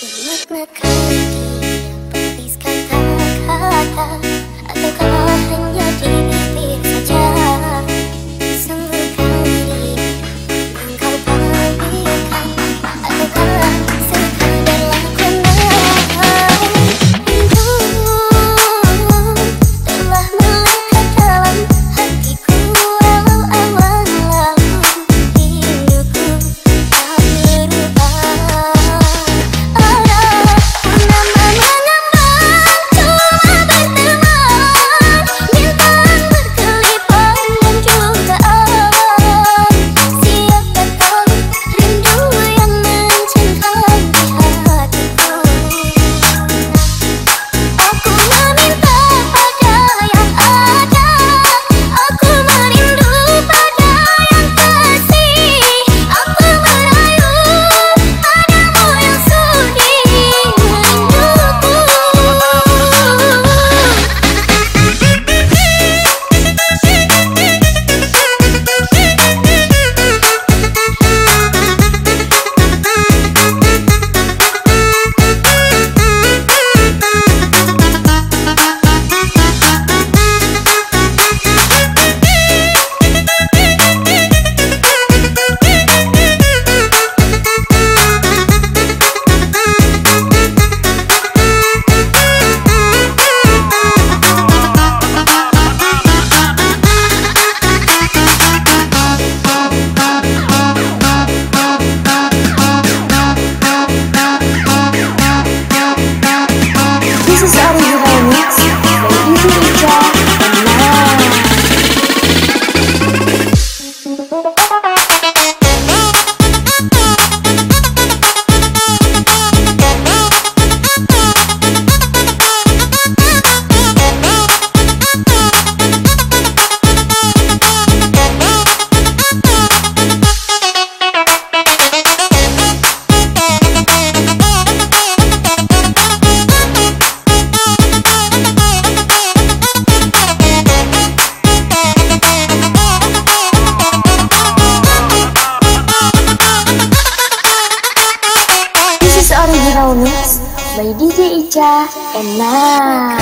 Makna kali Petis And Nana.